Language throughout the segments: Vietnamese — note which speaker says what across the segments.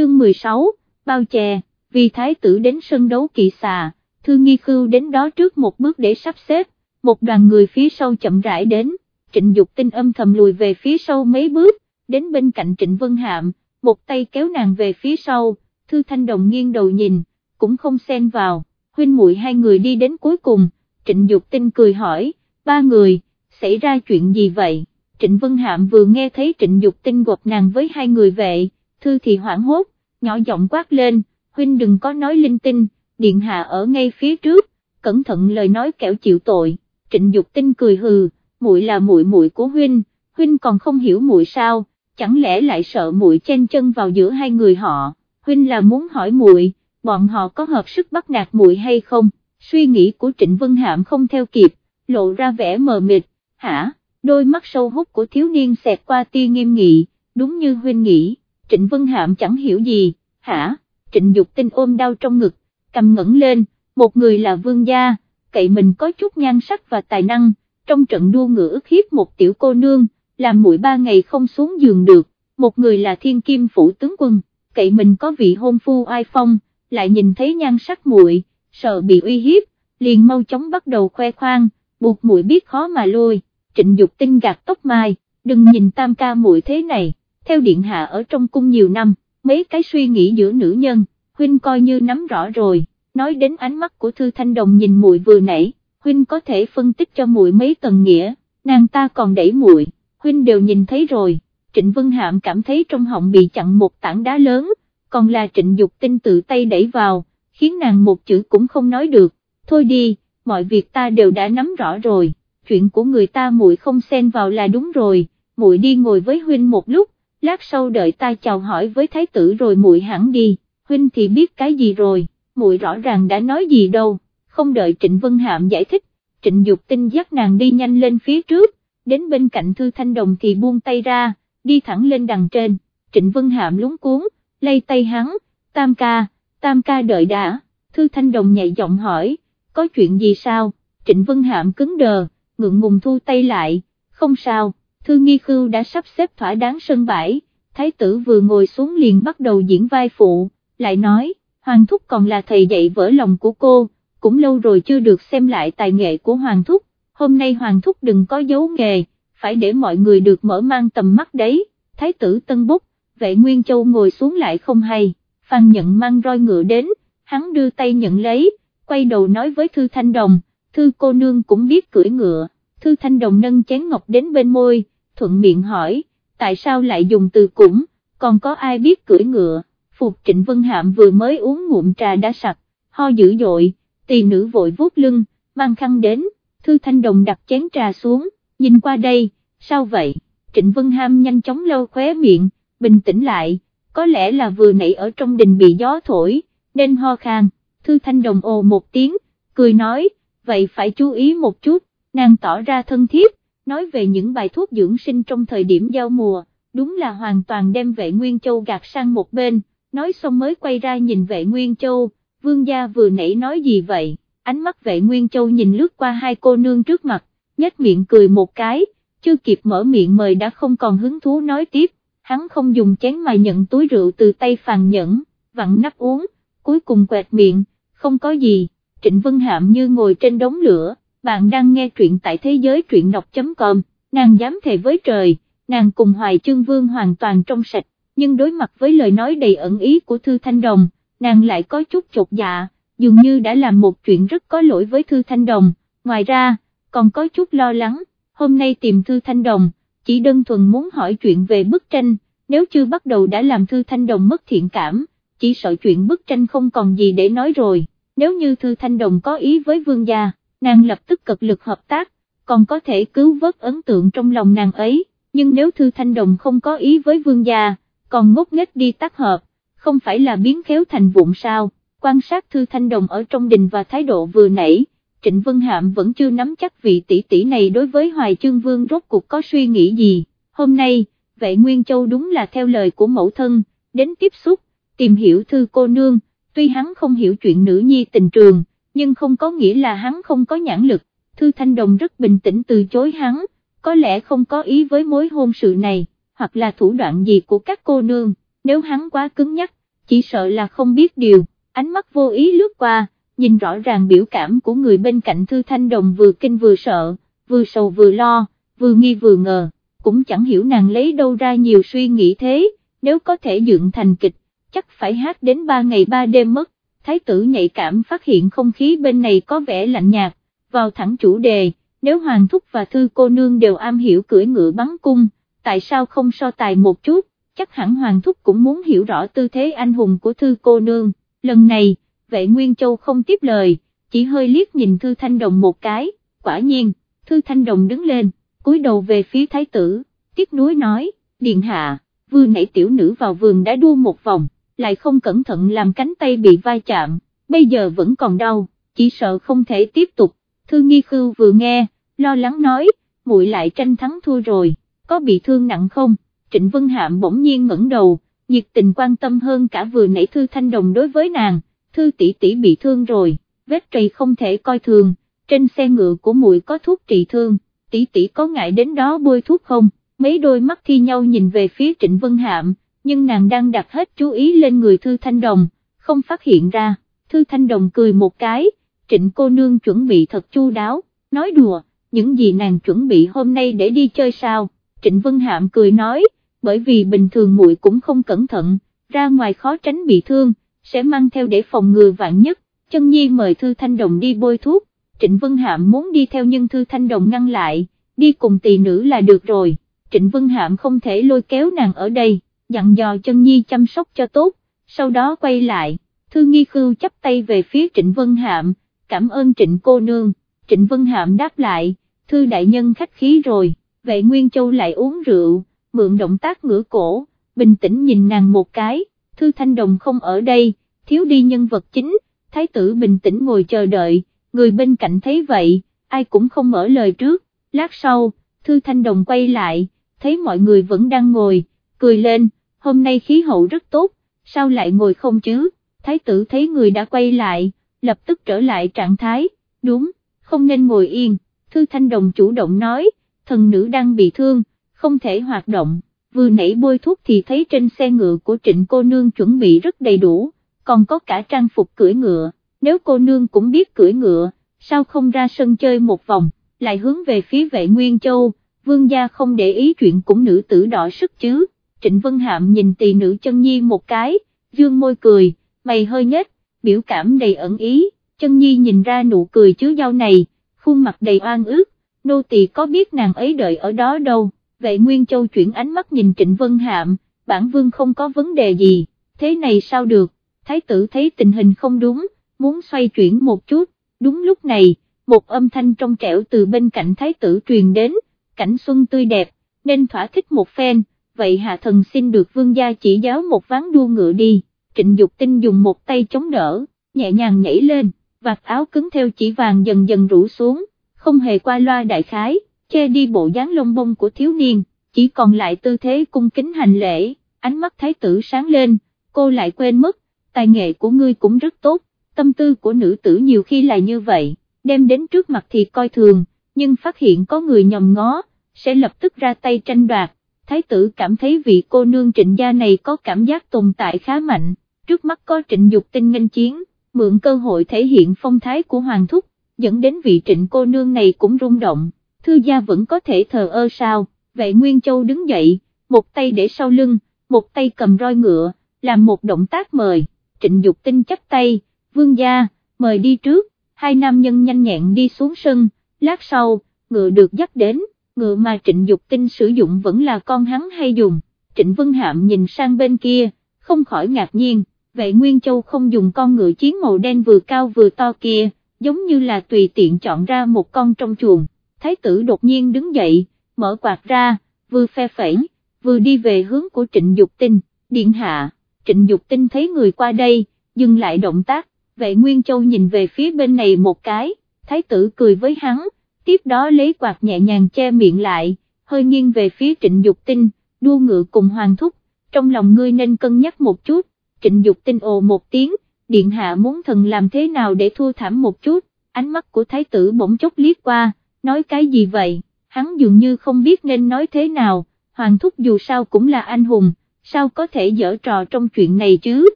Speaker 1: chương 16, bao chè, vì thái tử đến sân đấu kỵ xà, thư nghi khưu đến đó trước một bước để sắp xếp, một đoàn người phía sau chậm rãi đến, trịnh Dục tinh âm thầm lùi về phía sau mấy bước, đến bên cạnh trịnh Vân Hạm, một tay kéo nàng về phía sau, thư thanh đồng nghiêng đầu nhìn, cũng không xen vào, huynh muội hai người đi đến cuối cùng, trịnh Dục tinh cười hỏi, ba người, xảy ra chuyện gì vậy? Trịnh Vân Hạm vừa nghe thấy Trịnh Dục Tinh gột nàng với hai người vệ, thư thì hoảng hốt, nhỏ giọng quát lên, huynh đừng có nói linh tinh, điện hạ ở ngay phía trước, cẩn thận lời nói kẻo chịu tội, Trịnh Dục Tinh cười hừ, muội là muội muội của huynh, huynh còn không hiểu muội sao, chẳng lẽ lại sợ muội chen chân vào giữa hai người họ, huynh là muốn hỏi muội, bọn họ có hợp sức bắt nạt muội hay không, suy nghĩ của Trịnh Vân Hạm không theo kịp, lộ ra vẻ mờ mịt, hả? đôi mắt sâu hút của thiếu niên xẹt qua tia nghiêm nghị, đúng như huynh nghĩ, Trịnh Vân Hạm chẳng hiểu gì, hả, Trịnh Dục Tinh ôm đau trong ngực, cầm ngẩng lên, một người là vương gia, cậy mình có chút nhan sắc và tài năng, trong trận đua ngựa ức hiếp một tiểu cô nương, làm mũi ba ngày không xuống giường được, một người là thiên kim phủ tướng quân, cậy mình có vị hôn phu ai phong, lại nhìn thấy nhan sắc muội, sợ bị uy hiếp, liền mau chóng bắt đầu khoe khoang, buộc muội biết khó mà lôi. Trịnh Dục tinh gạt tóc mai, đừng nhìn tam ca muội thế này, theo điện hạ ở trong cung nhiều năm, mấy cái suy nghĩ giữa nữ nhân, huynh coi như nắm rõ rồi, nói đến ánh mắt của Thư Thanh Đồng nhìn muội vừa nãy, huynh có thể phân tích cho muội mấy tầng nghĩa, nàng ta còn đẩy muội, huynh đều nhìn thấy rồi, Trịnh Vân Hạm cảm thấy trong họng bị chặn một tảng đá lớn, còn là Trịnh Dục tinh tự tay đẩy vào, khiến nàng một chữ cũng không nói được, thôi đi, mọi việc ta đều đã nắm rõ rồi. Chuyện của người ta muội không xen vào là đúng rồi, muội đi ngồi với huynh một lúc, lát sau đợi ta chào hỏi với thái tử rồi muội hẳn đi, huynh thì biết cái gì rồi, muội rõ ràng đã nói gì đâu, không đợi Trịnh Vân Hạm giải thích, Trịnh Dục Tinh dắt nàng đi nhanh lên phía trước, đến bên cạnh Thư Thanh Đồng thì buông tay ra, đi thẳng lên đằng trên, Trịnh Vân Hạm lúng cuốn, lay tay hắn, tam ca, tam ca đợi đã, Thư Thanh Đồng nhạy giọng hỏi, có chuyện gì sao, Trịnh Vân Hạm cứng đờ, ngượng ngùng thu tay lại, không sao, thư nghi khưu đã sắp xếp thỏa đáng sân bãi, thái tử vừa ngồi xuống liền bắt đầu diễn vai phụ, lại nói, Hoàng Thúc còn là thầy dạy vỡ lòng của cô, cũng lâu rồi chưa được xem lại tài nghệ của Hoàng Thúc, hôm nay Hoàng Thúc đừng có giấu nghề, phải để mọi người được mở mang tầm mắt đấy, thái tử Tân Búc, vệ Nguyên Châu ngồi xuống lại không hay, Phan nhận mang roi ngựa đến, hắn đưa tay nhận lấy, quay đầu nói với Thư Thanh Đồng, thư cô nương cũng biết cưỡi ngựa, thư thanh đồng nâng chén ngọc đến bên môi, thuận miệng hỏi, tại sao lại dùng từ cũng, còn có ai biết cưỡi ngựa, Phục Trịnh Vân Hạm vừa mới uống ngụm trà đã sặc, ho dữ dội, tỳ nữ vội vuốt lưng, mang khăn đến, thư thanh đồng đặt chén trà xuống, nhìn qua đây, sao vậy, Trịnh Vân Ham nhanh chóng lâu khóe miệng, bình tĩnh lại, có lẽ là vừa nãy ở trong đình bị gió thổi, nên ho khan, thư thanh đồng ồ một tiếng, cười nói, vậy phải chú ý một chút, nàng tỏ ra thân thiết, nói về những bài thuốc dưỡng sinh trong thời điểm giao mùa, đúng là hoàn toàn đem vệ Nguyên Châu gạt sang một bên, nói xong mới quay ra nhìn vệ Nguyên Châu, vương gia vừa nãy nói gì vậy, ánh mắt vệ Nguyên Châu nhìn lướt qua hai cô nương trước mặt, nhếch miệng cười một cái, chưa kịp mở miệng mời đã không còn hứng thú nói tiếp, hắn không dùng chén mà nhận túi rượu từ tay phàn nhẫn, vặn nắp uống, cuối cùng quẹt miệng, không có gì. Trịnh Vân Hạm như ngồi trên đống lửa, bạn đang nghe truyện tại thế giới truyện đọc.com, nàng dám thề với trời, nàng cùng Hoài Chương Vương hoàn toàn trong sạch, nhưng đối mặt với lời nói đầy ẩn ý của Thư Thanh Đồng, nàng lại có chút chột dạ, dường như đã làm một chuyện rất có lỗi với Thư Thanh Đồng, ngoài ra, còn có chút lo lắng, hôm nay tìm Thư Thanh Đồng, chỉ đơn thuần muốn hỏi chuyện về bức tranh, nếu chưa bắt đầu đã làm Thư Thanh Đồng mất thiện cảm, chỉ sợ chuyện bức tranh không còn gì để nói rồi. Nếu như Thư Thanh Đồng có ý với vương gia, nàng lập tức cực lực hợp tác, còn có thể cứu vớt ấn tượng trong lòng nàng ấy, nhưng nếu Thư Thanh Đồng không có ý với vương gia, còn ngốc nghếch đi tác hợp, không phải là biến khéo thành vụn sao, quan sát Thư Thanh Đồng ở trong đình và thái độ vừa nãy, Trịnh Vân Hạm vẫn chưa nắm chắc vị tỷ tỷ này đối với Hoài Chương Vương rốt cuộc có suy nghĩ gì, hôm nay, vệ Nguyên Châu đúng là theo lời của mẫu thân, đến tiếp xúc, tìm hiểu Thư cô nương, tuy hắn không hiểu chuyện nữ nhi tình trường, nhưng không có nghĩa là hắn không có nhãn lực, Thư Thanh Đồng rất bình tĩnh từ chối hắn, có lẽ không có ý với mối hôn sự này, hoặc là thủ đoạn gì của các cô nương, nếu hắn quá cứng nhắc, chỉ sợ là không biết điều, ánh mắt vô ý lướt qua, nhìn rõ ràng biểu cảm của người bên cạnh Thư Thanh Đồng vừa kinh vừa sợ, vừa sầu vừa lo, vừa nghi vừa ngờ, cũng chẳng hiểu nàng lấy đâu ra nhiều suy nghĩ thế, nếu có thể dựng thành kịch, chắc phải hát đến ba ngày ba đêm mất, thái tử nhạy cảm phát hiện không khí bên này có vẻ lạnh nhạt, vào thẳng chủ đề, nếu Hoàng Thúc và Thư cô nương đều am hiểu cưỡi ngựa bắn cung, tại sao không so tài một chút, chắc hẳn Hoàng Thúc cũng muốn hiểu rõ tư thế anh hùng của Thư cô nương, lần này, vệ Nguyên Châu không tiếp lời, chỉ hơi liếc nhìn Thư Thanh Đồng một cái, quả nhiên, Thư Thanh Đồng đứng lên, cúi đầu về phía thái tử, tiếc nuối nói, điện hạ, vừa nãy tiểu nữ vào vườn đã đua một vòng, lại không cẩn thận làm cánh tay bị vai chạm, bây giờ vẫn còn đau, chỉ sợ không thể tiếp tục, Thư Nghi Khưu vừa nghe, lo lắng nói, muội lại tranh thắng thua rồi, có bị thương nặng không, Trịnh Vân Hạm bỗng nhiên ngẩng đầu, nhiệt tình quan tâm hơn cả vừa nãy Thư Thanh Đồng đối với nàng, Thư tỷ tỷ bị thương rồi, vết trầy không thể coi thường, trên xe ngựa của muội có thuốc trị thương, tỷ tỷ có ngại đến đó bôi thuốc không, mấy đôi mắt thi nhau nhìn về phía Trịnh Vân Hạm, nhưng nàng đang đặt hết chú ý lên người Thư Thanh Đồng, không phát hiện ra, Thư Thanh Đồng cười một cái, Trịnh cô nương chuẩn bị thật chu đáo, nói đùa, những gì nàng chuẩn bị hôm nay để đi chơi sao, Trịnh Vân Hạm cười nói, bởi vì bình thường muội cũng không cẩn thận, ra ngoài khó tránh bị thương, sẽ mang theo để phòng ngừa vạn nhất, chân nhi mời Thư Thanh Đồng đi bôi thuốc, Trịnh Vân Hạm muốn đi theo nhưng Thư Thanh Đồng ngăn lại, đi cùng tỳ nữ là được rồi, Trịnh Vân Hạm không thể lôi kéo nàng ở đây, dặn dò chân nhi chăm sóc cho tốt, sau đó quay lại, Thư Nghi Khưu chắp tay về phía Trịnh Vân Hạm, cảm ơn Trịnh cô nương, Trịnh Vân Hạm đáp lại, Thư đại nhân khách khí rồi, vệ Nguyên Châu lại uống rượu, mượn động tác ngửa cổ, bình tĩnh nhìn nàng một cái, Thư Thanh Đồng không ở đây, thiếu đi nhân vật chính, thái tử bình tĩnh ngồi chờ đợi, người bên cạnh thấy vậy, ai cũng không mở lời trước, lát sau, Thư Thanh Đồng quay lại, thấy mọi người vẫn đang ngồi, cười lên, hôm nay khí hậu rất tốt, sao lại ngồi không chứ, thái tử thấy người đã quay lại, lập tức trở lại trạng thái, đúng, không nên ngồi yên, Thư Thanh Đồng chủ động nói, thần nữ đang bị thương, không thể hoạt động, vừa nãy bôi thuốc thì thấy trên xe ngựa của trịnh cô nương chuẩn bị rất đầy đủ, còn có cả trang phục cưỡi ngựa, nếu cô nương cũng biết cưỡi ngựa, sao không ra sân chơi một vòng, lại hướng về phía vệ Nguyên Châu, vương gia không để ý chuyện cũng nữ tử đỏ sức chứ, Trịnh Vân Hạm nhìn tỳ nữ chân nhi một cái, dương môi cười, mày hơi nhếch, biểu cảm đầy ẩn ý, chân nhi nhìn ra nụ cười chứa dao này, khuôn mặt đầy oan ước, nô tỳ có biết nàng ấy đợi ở đó đâu, vệ Nguyên Châu chuyển ánh mắt nhìn Trịnh Vân Hạm, bản vương không có vấn đề gì, thế này sao được, thái tử thấy tình hình không đúng, muốn xoay chuyển một chút, đúng lúc này, một âm thanh trong trẻo từ bên cạnh thái tử truyền đến, cảnh xuân tươi đẹp, nên thỏa thích một phen, vậy hạ thần xin được vương gia chỉ giáo một ván đua ngựa đi, trịnh Dục tinh dùng một tay chống đỡ, nhẹ nhàng nhảy lên, vạt áo cứng theo chỉ vàng dần dần rủ xuống, không hề qua loa đại khái, che đi bộ dáng lông bông của thiếu niên, chỉ còn lại tư thế cung kính hành lễ, ánh mắt thái tử sáng lên, cô lại quên mất, tài nghệ của ngươi cũng rất tốt, tâm tư của nữ tử nhiều khi là như vậy, đem đến trước mặt thì coi thường, nhưng phát hiện có người nhòm ngó, sẽ lập tức ra tay tranh đoạt, thái tử cảm thấy vị cô nương trịnh gia này có cảm giác tồn tại khá mạnh, trước mắt có trịnh dục tinh nghênh chiến, mượn cơ hội thể hiện phong thái của hoàng thúc, dẫn đến vị trịnh cô nương này cũng rung động, thư gia vẫn có thể thờ ơ sao, vệ Nguyên Châu đứng dậy, một tay để sau lưng, một tay cầm roi ngựa, làm một động tác mời, trịnh Dục tinh chắp tay, vương gia, mời đi trước, hai nam nhân nhanh nhẹn đi xuống sân, lát sau, ngựa được dắt đến, ngựa mà trịnh Dục tinh sử dụng vẫn là con hắn hay dùng, trịnh Vân Hạm nhìn sang bên kia, không khỏi ngạc nhiên, vệ Nguyên Châu không dùng con ngựa chiến màu đen vừa cao vừa to kia, giống như là tùy tiện chọn ra một con trong chuồng, thái tử đột nhiên đứng dậy, mở quạt ra, vừa phe phẩy, vừa đi về hướng của trịnh Dục tinh, điện hạ, trịnh Dục tinh thấy người qua đây, dừng lại động tác, vệ Nguyên Châu nhìn về phía bên này một cái, thái tử cười với hắn, tiếp đó lấy quạt nhẹ nhàng che miệng lại, hơi nghiêng về phía trịnh Dục tinh, đua ngựa cùng hoàng thúc, trong lòng ngươi nên cân nhắc một chút, trịnh Dục tinh ồ một tiếng, điện hạ muốn thần làm thế nào để thua thảm một chút, ánh mắt của thái tử bỗng chốc liếc qua, nói cái gì vậy, hắn dường như không biết nên nói thế nào, hoàng thúc dù sao cũng là anh hùng, sao có thể dở trò trong chuyện này chứ,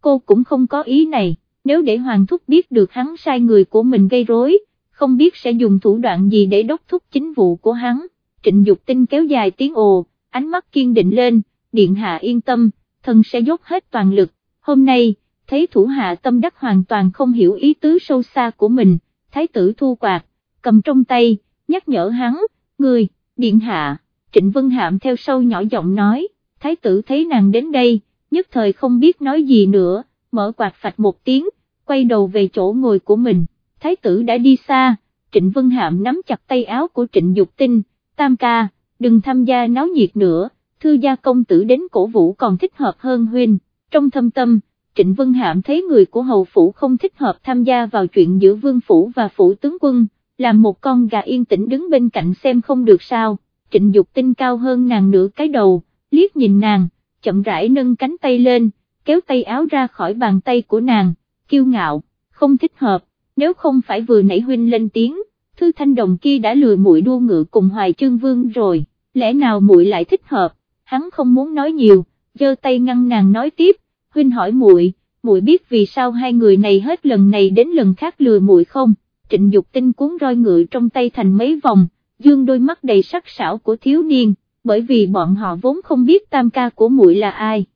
Speaker 1: cô cũng không có ý này, nếu để Hoàng Thúc biết được hắn sai người của mình gây rối, không biết sẽ dùng thủ đoạn gì để đốc thúc chính vụ của hắn, trịnh Dục tinh kéo dài tiếng ồ, ánh mắt kiên định lên, điện hạ yên tâm, thần sẽ dốc hết toàn lực, hôm nay, thấy thủ hạ tâm đắc hoàn toàn không hiểu ý tứ sâu xa của mình, thái tử thu quạt, cầm trong tay, nhắc nhở hắn, người, điện hạ, trịnh Vân Hạm theo sau nhỏ giọng nói, thái tử thấy nàng đến đây, nhất thời không biết nói gì nữa, mở quạt phạch một tiếng, quay đầu về chỗ ngồi của mình, thái tử đã đi xa, trịnh Vân Hạm nắm chặt tay áo của trịnh Dục Tinh, tam ca, đừng tham gia náo nhiệt nữa, thư gia công tử đến cổ vũ còn thích hợp hơn huynh, trong thâm tâm, Trịnh Vân Hạm thấy người của hầu phủ không thích hợp tham gia vào chuyện giữa vương phủ và phủ tướng quân, làm một con gà yên tĩnh đứng bên cạnh xem không được sao, trịnh Dục tinh cao hơn nàng nửa cái đầu, liếc nhìn nàng, chậm rãi nâng cánh tay lên, kéo tay áo ra khỏi bàn tay của nàng, kiêu ngạo, không thích hợp, nếu không phải vừa nãy huynh lên tiếng, thư thanh đồng kia đã lừa muội đua ngựa cùng hoài chương vương rồi, lẽ nào muội lại thích hợp, hắn không muốn nói nhiều, giơ tay ngăn nàng nói tiếp, huynh hỏi muội, muội biết vì sao hai người này hết lần này đến lần khác lừa muội không? Trịnh Dục Tinh cuốn roi ngựa trong tay thành mấy vòng, dương đôi mắt đầy sắc sảo của thiếu niên, bởi vì bọn họ vốn không biết tam ca của muội là ai.